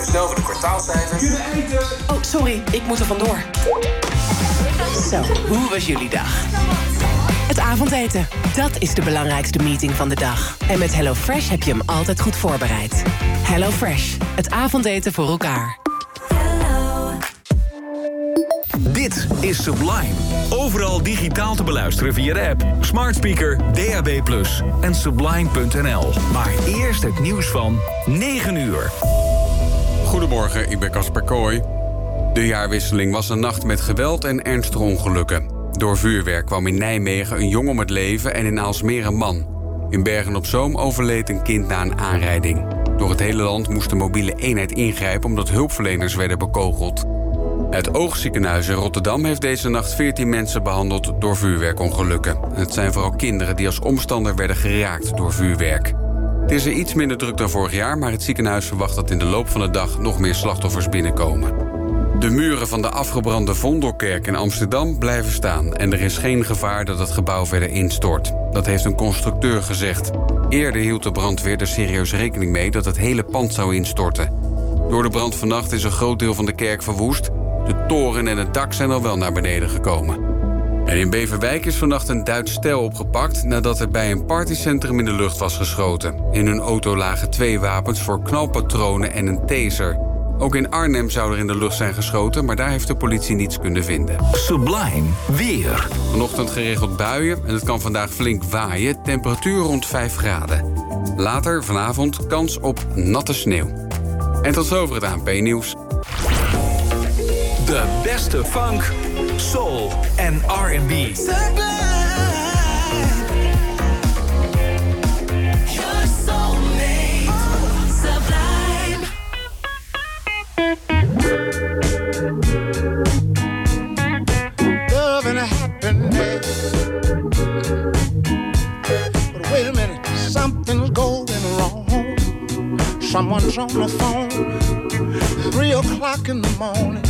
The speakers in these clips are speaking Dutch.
even snel voor de kwartaalcijfers. Oh, sorry, ik moet er vandoor. Zo, hoe was jullie dag? Het avondeten, dat is de belangrijkste meeting van de dag. En met HelloFresh heb je hem altijd goed voorbereid. HelloFresh, het avondeten voor elkaar. Dit is Sublime. Overal digitaal te beluisteren via de app, smart speaker, DAB+, en sublime.nl. Maar eerst het nieuws van 9 uur. Goedemorgen, ik ben Casper Kooi. De jaarwisseling was een nacht met geweld en ernstige ongelukken. Door vuurwerk kwam in Nijmegen een jong om het leven en in Aalsmeer een man. In Bergen-op-Zoom overleed een kind na een aanrijding. Door het hele land moest de mobiele eenheid ingrijpen omdat hulpverleners werden bekogeld. Het Oogziekenhuis in Rotterdam heeft deze nacht 14 mensen behandeld door vuurwerkongelukken. Het zijn vooral kinderen die als omstander werden geraakt door vuurwerk. Het is er iets minder druk dan vorig jaar, maar het ziekenhuis verwacht dat in de loop van de dag nog meer slachtoffers binnenkomen. De muren van de afgebrande Vondelkerk in Amsterdam blijven staan en er is geen gevaar dat het gebouw verder instort. Dat heeft een constructeur gezegd. Eerder hield de brandweer er serieus rekening mee dat het hele pand zou instorten. Door de brand vannacht is een groot deel van de kerk verwoest. De toren en het dak zijn al wel naar beneden gekomen. En in Beverwijk is vannacht een Duits stel opgepakt nadat er bij een partycentrum in de lucht was geschoten. In hun auto lagen twee wapens voor knalpatronen en een taser. Ook in Arnhem zou er in de lucht zijn geschoten, maar daar heeft de politie niets kunnen vinden. Sublime weer. Vanochtend geregeld buien en het kan vandaag flink waaien. Temperatuur rond 5 graden. Later vanavond kans op natte sneeuw. En tot zover het ANP-nieuws. De beste funk, soul en R&B. Someone's on the phone, three o'clock in the morning.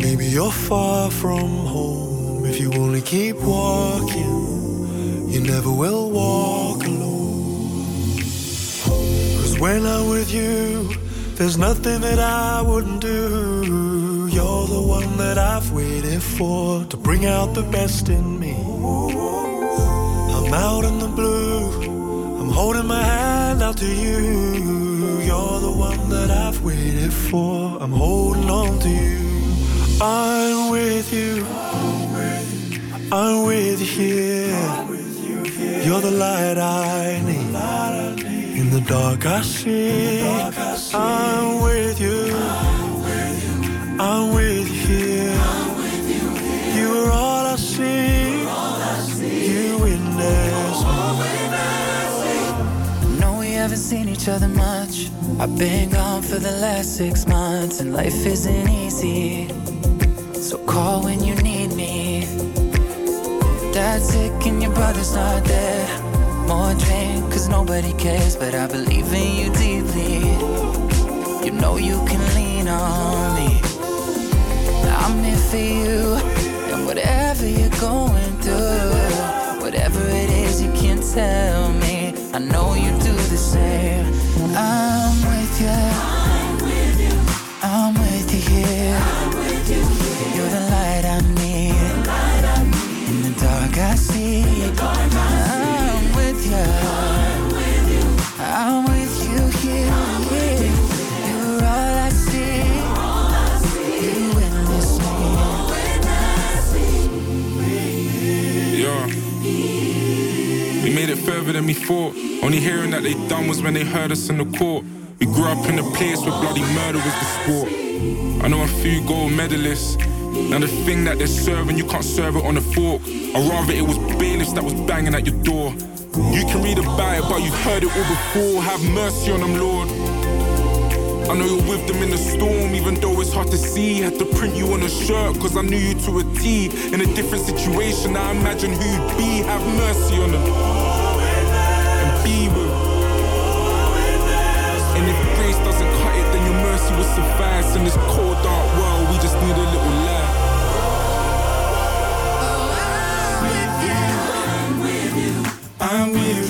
maybe you're far from home. If you only keep walking, you never will walk alone. Cause when I'm with you, there's nothing that I wouldn't do. You're the one that I've waited for to bring out the best in me. I'm out in the blue, I'm holding my hand out to you. You're the one that I've waited for, I'm holding on to you. I'm with you, I'm with you here. You're the light I need. In the dark I see. I'm with you. I'm with you here. You are all I see. You witness know we haven't seen each other much. I've been gone for the last six months, and life isn't easy. So call when you need me. Dad's sick and your brother's not there. More drink, cause nobody cares, but I believe in you deeply. You know you can lean on me. I'm here for you, and whatever you're going through, whatever it is you can tell me, I know you do the same. I'm with you. I'm with you. I'm with you here. braver than we thought. Only hearing that they done was when they heard us in the court. We grew up in a place where bloody murder was the sport. I know a few gold medalists. Now the thing that they're serving, you can't serve it on a fork. Or rather, it was bailiffs that was banging at your door. You can read about it, but you've heard it all before. Have mercy on them, Lord. I know you're with them in the storm, even though it's hard to see. Had to print you on a shirt, cause I knew you to a T. In a different situation, I imagine who you'd be. Have mercy on them. she would suffice in this cold dark world. We just need a little light. Oh, I'm with you. I'm with you.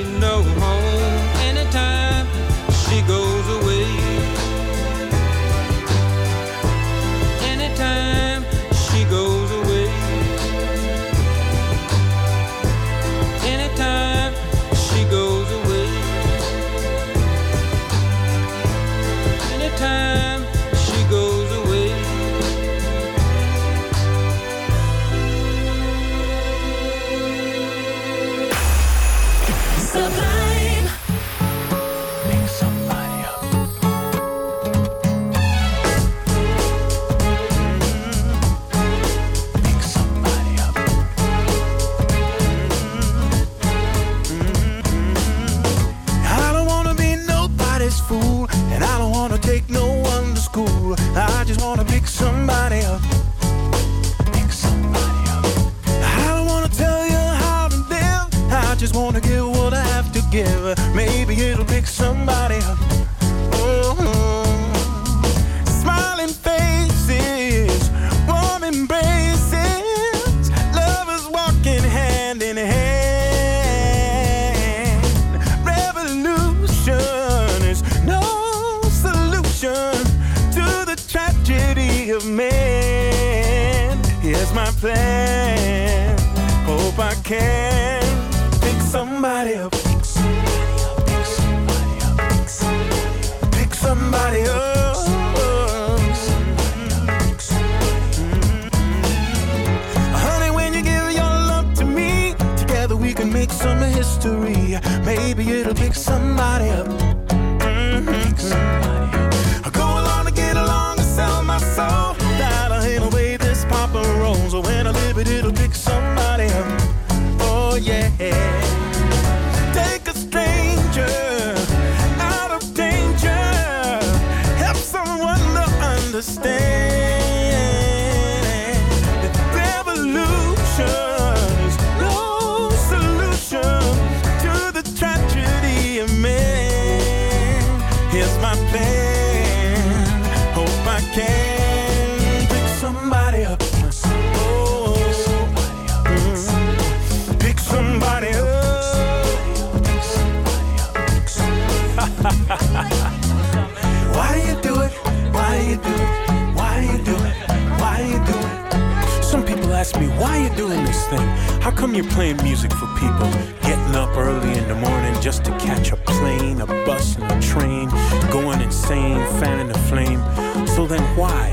Come you're playing music for people? Getting up early in the morning just to catch a plane, a bus, and a train, going insane, fanning the flame. So then why?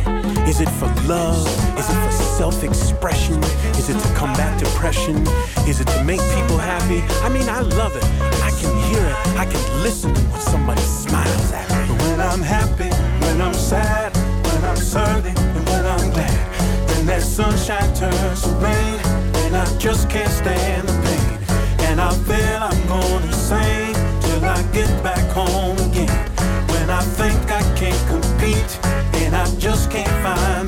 Is it for love? Is it for self expression? Is it to combat depression? Is it to make people happy? I mean, I love it. I can hear it. I can listen to what somebody smiles at me. When I'm happy, when I'm sad, when I'm surly, and when I'm glad. Then that sunshine turns to rain, I just can't stand the pain. And I feel I'm going insane till I get back home again. When I think I can't compete, and I just can't find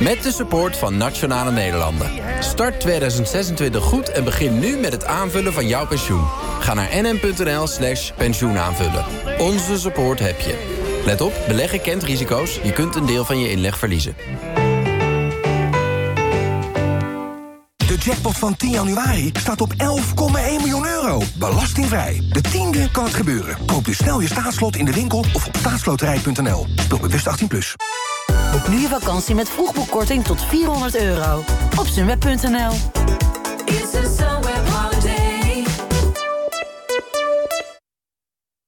Met de support van Nationale Nederlanden. Start 2026 goed en begin nu met het aanvullen van jouw pensioen. Ga naar nm.nl slash pensioenaanvullen. Onze support heb je. Let op, beleggen kent risico's. Je kunt een deel van je inleg verliezen. De jackpot van 10 januari staat op 11,1 miljoen euro. Belastingvrij. De tiende kan het gebeuren. Koop dus snel je staatslot in de winkel of op staatsloterij.nl. Speel bewust 18+. Plus. Boek nu je vakantie met vroegboekkorting tot 400 euro. Op sunweb.nl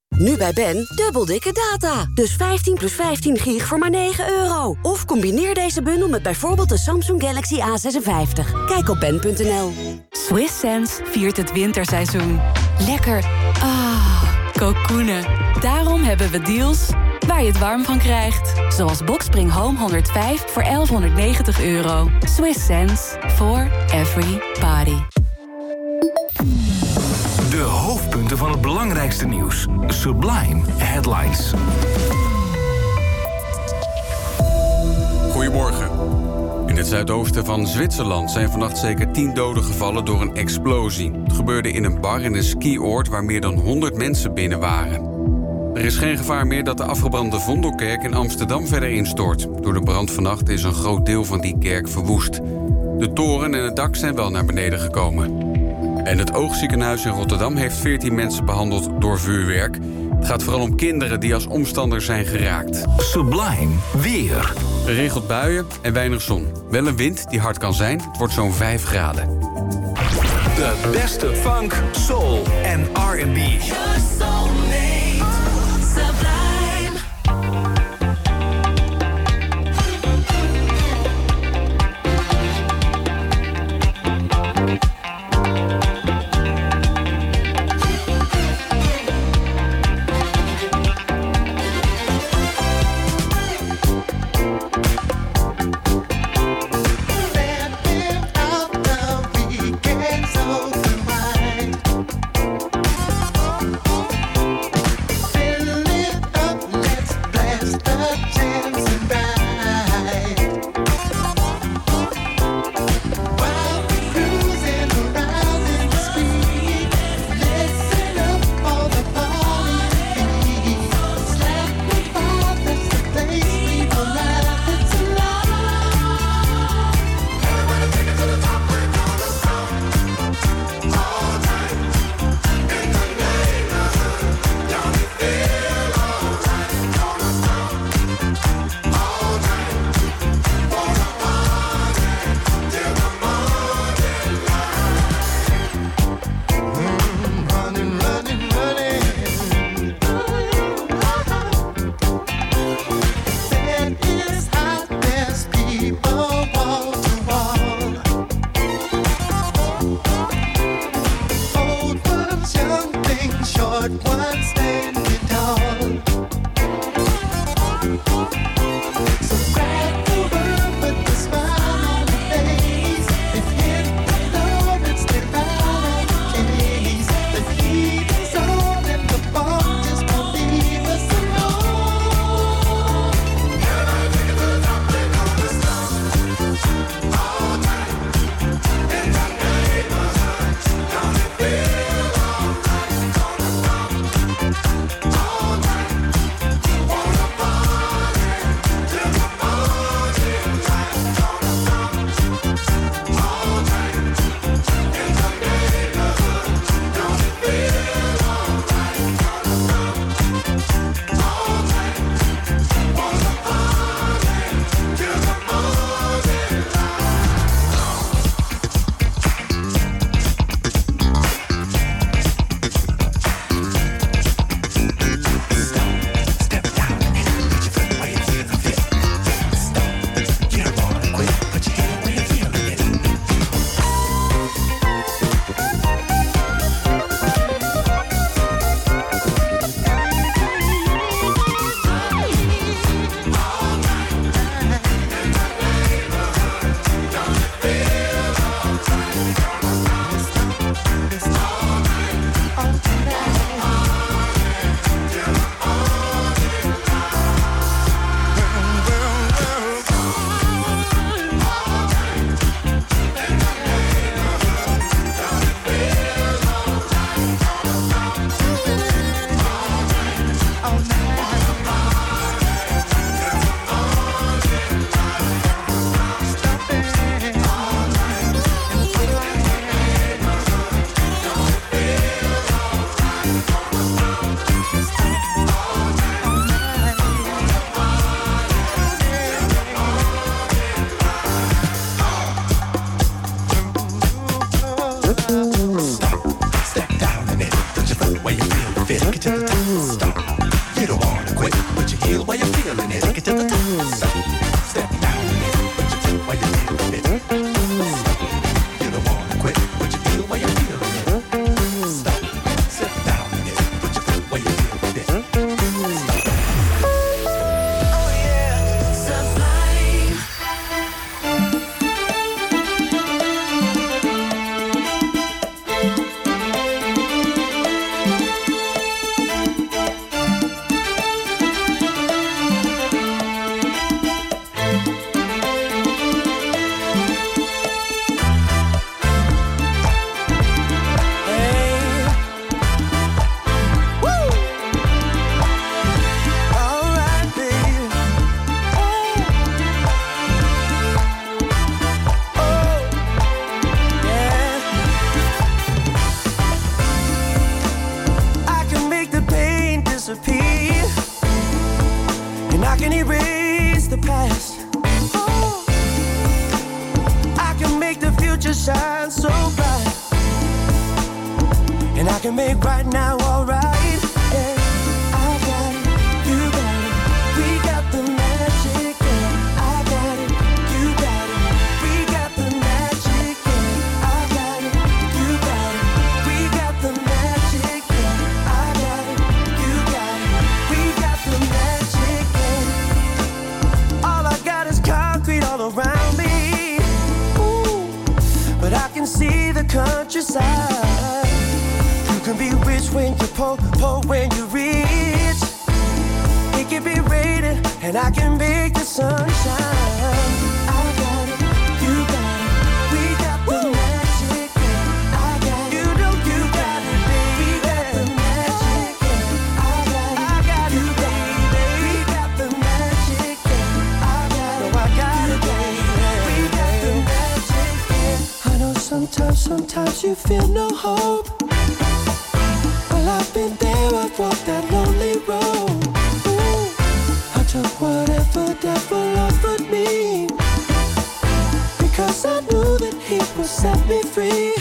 Nu bij Ben, dubbel dikke data. Dus 15 plus 15 gig voor maar 9 euro. Of combineer deze bundel met bijvoorbeeld de Samsung Galaxy A56. Kijk op ben.nl. Swiss Sense viert het winterseizoen. Lekker. Ah, kokoenen. Daarom hebben we deals waar je het warm van krijgt. Zoals Boxspring Home 105 voor 1190 euro. Swiss Sense for every body. De hoofdpunten van het belangrijkste nieuws. Sublime Headlines. Goedemorgen. In het zuidoosten van Zwitserland zijn vannacht zeker 10 doden gevallen door een explosie. Het gebeurde in een bar in een skioord waar meer dan 100 mensen binnen waren. Er is geen gevaar meer dat de afgebrande Vondelkerk in Amsterdam verder instort. Door de brand vannacht is een groot deel van die kerk verwoest. De toren en het dak zijn wel naar beneden gekomen. En het oogziekenhuis in Rotterdam heeft 14 mensen behandeld door vuurwerk. Het gaat vooral om kinderen die als omstander zijn geraakt. Sublime weer. Geregeld buien en weinig zon. Wel een wind die hard kan zijn. Het wordt zo'n 5 graden. De beste funk, soul en R&B. rich when you're poor, poor when you're rich. It can be raining, and I can make the sunshine. I got it, you got it, we got the magic. I got you know you got it, we got the magic. I got it, got baby, we got the magic. I got it, got baby, we got the magic. I know sometimes, sometimes you feel no hope been there, I've walked that lonely road. Ooh, I took whatever devil offered me. Because I knew that he would set me free.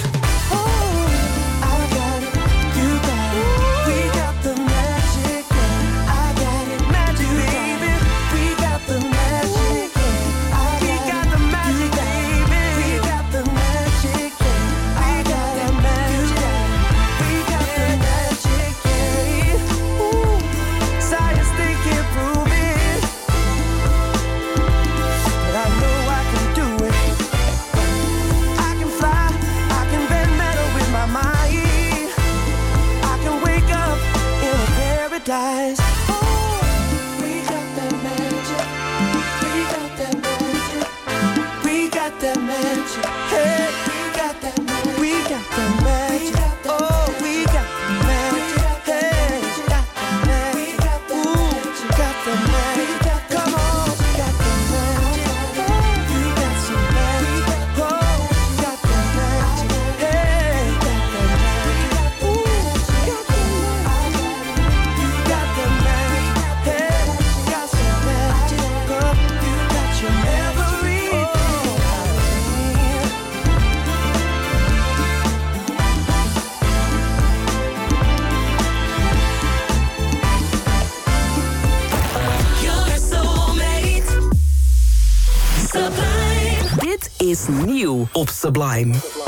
Sublime. Sublime.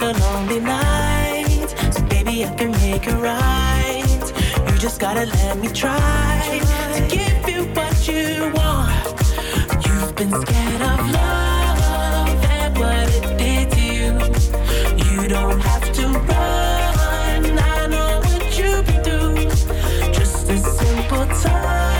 the lonely nights. So baby, I can make it right. You just gotta let me try to give you what you want. You've been scared of love and what it did to you. You don't have to run. I know what you've been. Just a simple touch.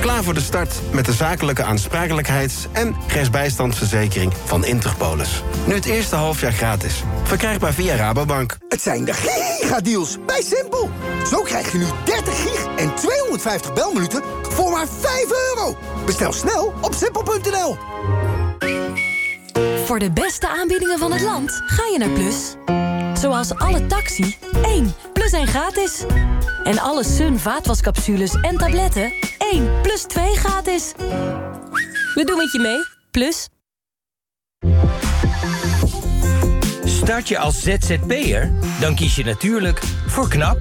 Klaar voor de start met de zakelijke aansprakelijkheids- en rechtsbijstandsverzekering van Interpolis. Nu het eerste halfjaar gratis. Verkrijgbaar via Rabobank. Het zijn de gigadeals bij Simpel. Zo krijg je nu 30 gig en 250 belminuten voor maar 5 euro. Bestel snel op simpel.nl. Voor de beste aanbiedingen van het land ga je naar Plus. Zoals alle taxi, 1 plus 1 gratis. En alle Sun vaatwascapsules en tabletten, 1 plus 2 gratis. We doen het je mee, Plus. Start je als ZZP'er? Dan kies je natuurlijk voor KNAP,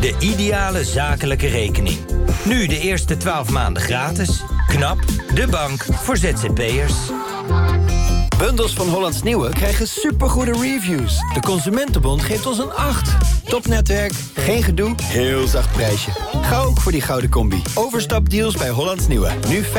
de ideale zakelijke rekening. Nu de eerste 12 maanden gratis. KNAP, de bank voor ZZP'ers. Bundels van Hollands Nieuwe krijgen supergoede reviews. De Consumentenbond geeft ons een 8. Topnetwerk, geen gedoe, heel zacht prijsje. Ga ook voor die gouden combi. Overstapdeals bij Hollands Nieuwe. Nu 15.000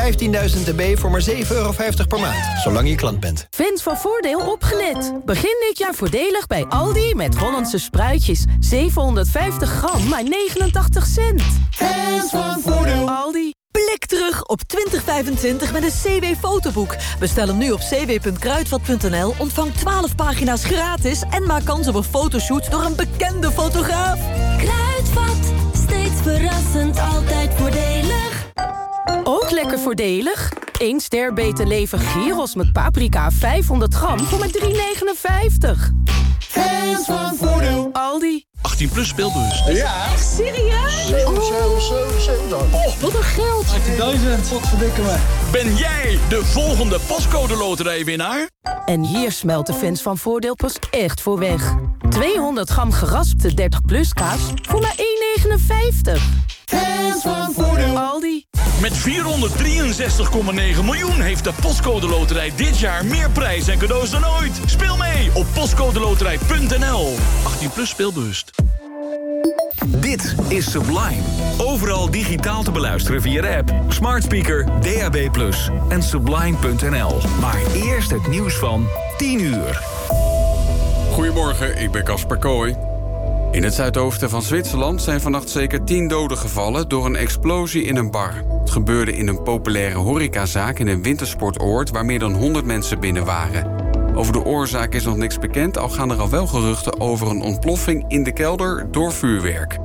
dB voor maar 7,50 euro per maand. Zolang je klant bent. Fans van Voordeel opgelet. Begin dit jaar voordelig bij Aldi met Hollandse spruitjes. 750 gram, maar 89 cent. Fans van Voordeel. Aldi. Blik terug op 2025 met een CW-fotoboek. Bestel hem nu op cw.kruidvat.nl, ontvang 12 pagina's gratis... en maak kans op een fotoshoot door een bekende fotograaf. Kruidvat, steeds verrassend, altijd voordelig. Ook lekker voordelig. 1 ster beter leven gyros met paprika 500 gram voor maar 3,59. Fans van Voordeel. Aldi. 18 plus speelbus. Ja. Echt serieus? 7, 7, 7, 7. Oh, wat een geld. 18.000. Wat verdikken me. Ben jij de volgende pascode loterijwinnaar? En hier smelt de fans van Voordeel pas echt voor weg. 200 gram geraspte 30 plus kaas voor maar 1,59. Fans van Voordeel. Aldi. Met 463,9 miljoen heeft de Postcode Loterij dit jaar meer prijs en cadeaus dan ooit. Speel mee op postcodeloterij.nl. 18 plus speelbewust. Dit is Sublime. Overal digitaal te beluisteren via de app, smart speaker, DAB+, en sublime.nl. Maar eerst het nieuws van 10 uur. Goedemorgen, ik ben Casper Kooi. In het zuidoosten van Zwitserland zijn vannacht zeker 10 doden gevallen door een explosie in een bar. Het gebeurde in een populaire horecazaak in een wintersportoord waar meer dan 100 mensen binnen waren. Over de oorzaak is nog niks bekend, al gaan er al wel geruchten over een ontploffing in de kelder door vuurwerk.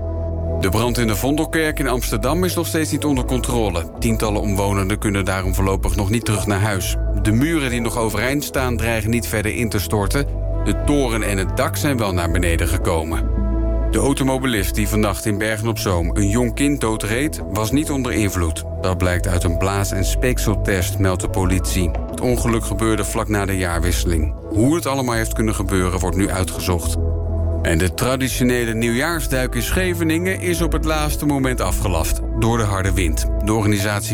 De brand in de Vondelkerk in Amsterdam is nog steeds niet onder controle. Tientallen omwonenden kunnen daarom voorlopig nog niet terug naar huis. De muren die nog overeind staan dreigen niet verder in te storten. De toren en het dak zijn wel naar beneden gekomen. De automobilist die vannacht in Bergen-op-Zoom een jong kind doodreed... was niet onder invloed. Dat blijkt uit een blaas- en speekseltest, meldt de politie. Het ongeluk gebeurde vlak na de jaarwisseling. Hoe het allemaal heeft kunnen gebeuren, wordt nu uitgezocht. En de traditionele nieuwjaarsduik in Scheveningen is op het laatste moment afgelast door de harde wind. De organisatie